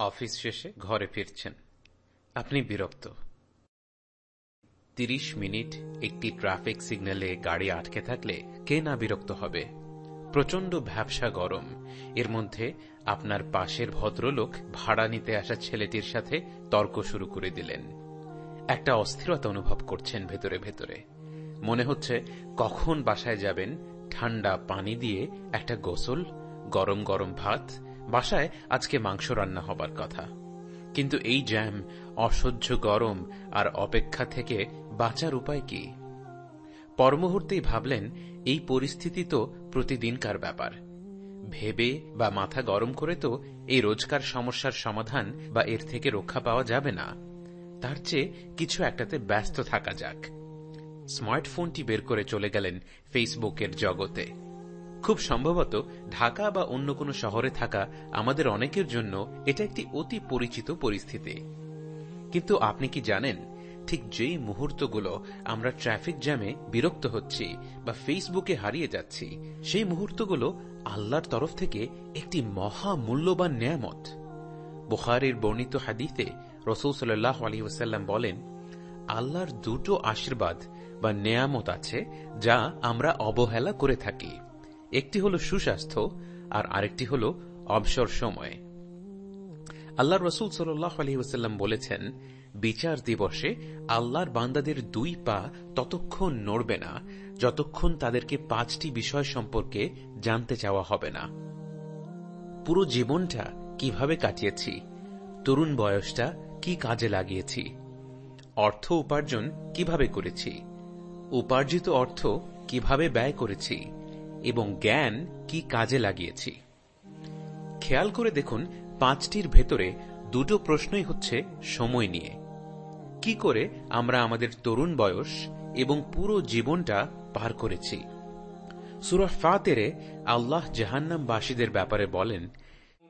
Office শেষে ঘরে ফিরছেন। আপনি বিরক্ত। তিরিশ মিনিট একটি ট্রাফিক সিগন্যালে গাড়ি আটকে থাকলে কে না বিরক্ত হবে? প্রচণ্ড ভ্যাবসা গরম। এর মধ্যে আপনার পাশের ভদ্রলোক ভাড়া নিতে আসা ছেলেটির সাথে তর্ক শুরু করে দিলেন। একটা অস্থিরতা অনুভব করছেন ভেতরে ভেতরে। মনে হচ্ছে কখন বাসায় যাবেন, ঠান্ডা পানি দিয়ে একটা গোসল, গরম গরম ভাত বাসায় আজকে মাংস রান্না হবার কথা। কিন্তু এই জ্যাম, অসহ্য গরম আর অপেক্ষা থেকে বাঁচার উপায় কি? পরমুহূর্তেই ভাবলেন, এই পরিস্থিতি তো প্রতিদিনকার ব্যাপার। ভেবে বা মাথা গরম করে তো এই রোজকার সমস্যার সমাধান বা এর থেকে রক্ষা পাওয়া যাবে না। তার চেয়ে কিছু একটাতে ব্যস্ত থাকা যাক। স্মার্টফোনটি বের করে চলে গেলেন ফেসবুকের জগতে। খুব সম্ভবত ঢাকা বা অন্য কোনো শহরে থাকা আমাদের অনেকের জন্য এটা একটি অতি পরিচিত পরিস্থিতি। কিন্তু আপনি কি জানেন, ঠিক যেই মুহূর্তগুলো আমরা ট্রাফিক জ্যামে বিরক্ত হচ্ছি বা ফেসবুকে হারিয়ে যাচ্ছি, সেই মুহূর্তগুলো আল্লাহর তরফ থেকে একটি মহা মূল্যবান নিয়ামত। বুখারের বর্ণিত হাদিতে রসুল সাল্লাহ ওসাল্লাম বলেন, আল্লাহর দুটো আশীর্বাদ বা নেয়ামত আছে যা আমরা অবহেলা করে থাকি। একটি হল সুস্বাস্থ্য আর আরেকটি হল অবসর সময়। আল্লাহ রসুল সাল্লাহ বলেছেন, বিচার দিবসে আল্লাহর বান্দাদের দুই পা ততক্ষণ নড়বে না, যতক্ষণ তাদেরকে পাঁচটি বিষয় সম্পর্কে জানতে চাওয়া হবে না। পুরো জীবনটা কীভাবে কাটিয়েছি, তরুণ বয়সটা কি কাজে লাগিয়েছি, অর্থ উপার্জন কীভাবে করেছি, উপার্জিত অর্থ কীভাবে ব্যয় করেছি এবং জ্ঞান কি কাজে লাগিয়েছি? খেয়াল করে দেখুন পাঁচটির ভেতরে দুটো প্রশ্নই হচ্ছে সময় নিয়ে। কি করে আমরা আমাদের তরুণ বয়স এবং পুরো জীবনটা পার করেছি? সুরা ফাতেরে আল্লাহ জাহান্নামবাসীদের ব্যাপারে বলেন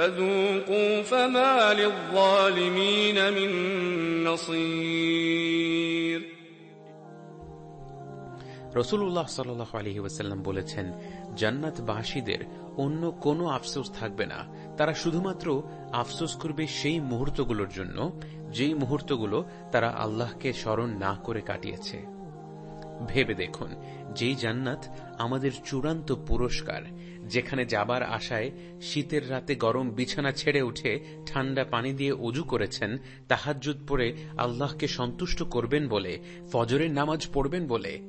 فذوقوا فما للظالمين من نصير রসুল্লাহ সাল্লাহ আলহি ওয়াসাল্লাম বলেছেন জান্নাতবাসীদের অন্য কোনো আফসোস থাকবে না তারা শুধুমাত্র আফসোস করবে সেই মুহূর্তগুলোর জন্য যেই মুহূর্তগুলো তারা আল্লাহকে স্মরণ না করে কাটিয়েছে ভেবে দেখুন যেই জান্নাত আমাদের চূড়ান্ত পুরস্কার, যেখানে যাবার আশায় শীতের রাতে গরম বিছানা ছেড়ে উঠে ঠান্ডা পানি দিয়ে অজু করেছেন তাহাজুদ পরে আল্লাহকে সন্তুষ্ট করবেন বলে, ফজরের নামাজ পড়বেন বলে।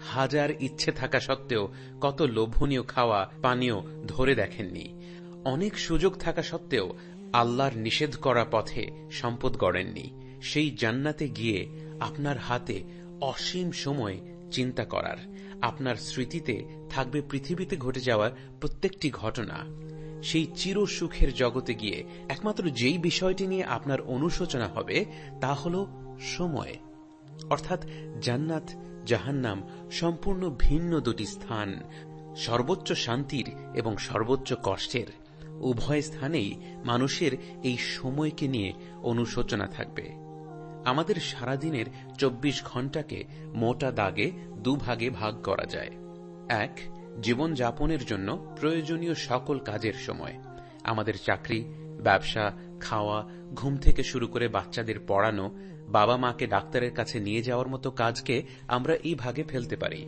হাজার ইচ্ছে থাকা সত্ত্বেও কত লোভনীয় খাওয়া পানীয় ধরে দেখেননি। অনেক সুযোগ থাকা সত্ত্বেও আল্লাহর নিষেধ করা পথে সম্পদ গড়েননি। সেই জান্নাতে গিয়ে আপনার হাতে অসীম সময় চিন্তা করার। আপনার স্মৃতিতে থাকবে পৃথিবীতে ঘটে যাওয়া প্রত্যেকটি ঘটনা। সেই চির সুখের জগতে গিয়ে একমাত্র যেই বিষয়টি নিয়ে আপনার অনুশোচনা হবে, তা হল সময়। অর্থাৎ জান্নাত, জাহান্নাম সম্পূর্ণ ভিন্ন দুটি স্থান, সর্বোচ্চ শান্তির এবং সর্বোচ্চ কষ্টের। উভয় স্থানেই মানুষের এই সময়কে নিয়ে অনুশোচনা থাকবে। আমাদের সারাদিনের চব্বিশ ঘন্টাকে মোটা দাগে দুভাগে ভাগ করা যায়। এক জীবন যাপনের জন্য প্রয়োজনীয় সকল কাজের সময়। আমাদের চাকরি, ব্যবসা, খাওয়া, ঘুম থেকে শুরু করে বাচ্চাদের পড়ানো, বাবা মাকে ডাক্তারের কাছে নিয়ে যাওয়ার মতো কাজকে আমরা এই ভাগে ফেলতে পারি।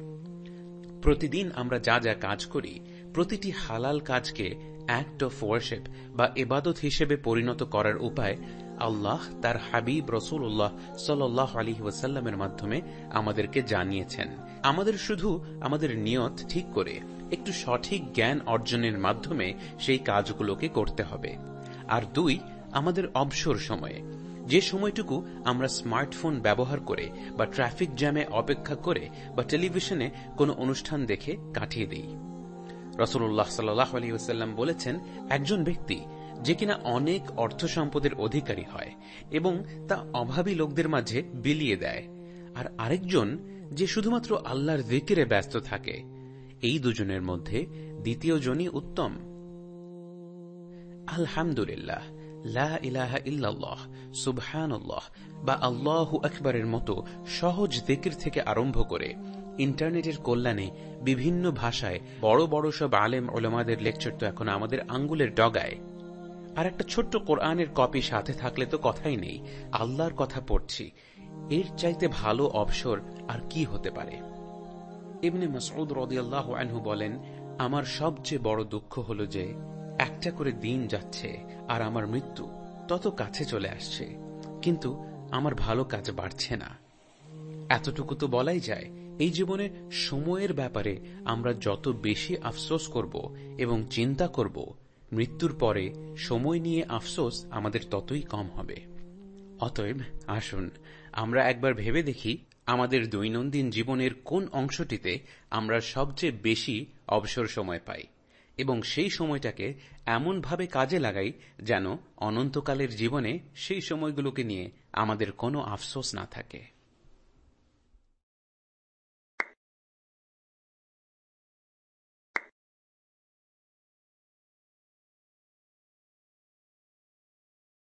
প্রতিদিন আমরা যা যা কাজ করি, প্রতিটি হালাল কাজকে অ্যাক্ট অফ ওয়ার্শিপ বা এবাদত হিসেবে পরিণত করার উপায় আল্লাহ তার হাবিব রসুল্লাহ সাল্লাহ আলী ওয়াসাল্লামের মাধ্যমে আমাদেরকে জানিয়েছেন। আমাদের শুধু আমাদের নিয়ত ঠিক করে, একটু সঠিক জ্ঞান অর্জনের মাধ্যমে সেই কাজগুলোকে করতে হবে। আর দুই, আমাদের অবসর সময়ে, যে সময়টুকু আমরা স্মার্টফোন ব্যবহার করে বা ট্রাফিক জ্যামে অপেক্ষা করে বা টেলিভিশনে কোনো অনুষ্ঠান দেখে কাটিয়ে দিই। রসুল্লাহ ওসাল্লাম বলেছেন, একজন ব্যক্তি যে কিনা অনেক অর্থ সম্পদের অধিকারী হয় এবং তা অভাবী লোকদের মাঝে বিলিয়ে দেয়, আর আরেকজন যে শুধুমাত্র আল্লাহর দিকেরে ব্যস্ত থাকে, এই দুজনের মধ্যে দ্বিতীয় জনই উত্তম। আলহামদুলিল্লাহ বা আল্লাহু আকবরের মতো সহজ দিকির থেকে আরম্ভ করে ইন্টারনেটের কল্যাণে বিভিন্ন ভাষায় বড় বড় সব আলেম ওলামাদের লেকচার তো এখন আমাদের আঙ্গুলের ডগায়। আর একটা ছোট্ট কোরআনের কপি সাথে থাকলে তো কথাই নেই। আল্লাহর কথা পড়ছি। এর চাইতে ভালো অবসর আর কি হতে পারে? এমনি মসউদ রদিয়াল্লাহ আনহু বলেন, আমার সবচেয়ে বড় দুঃখ হল যে একটা করে দিন যাচ্ছে আর আমার মৃত্যু তত কাছে চলে আসছে। কিন্তু আমার ভালো কাজ বাড়ছে না। এতটুকু তো বলাই যায় এই জীবনে সময়ের ব্যাপারে আমরা যত বেশি আফসোস করব এবং চিন্তা করব, মৃত্যুর পরে সময় নিয়ে আফসোস আমাদের ততই কম হবে। অতএব আসুন, আমরা একবার ভেবে দেখি আমাদের দৈনন্দিন জীবনের কোন অংশটিতে আমরা সবচেয়ে বেশি অবসর সময় পাই এবং সেই সময়টাকে এমনভাবে কাজে লাগাই যেন অনন্তকালের জীবনে সেই সময়গুলোকে নিয়ে আমাদের কোনো আফসোস না থাকে।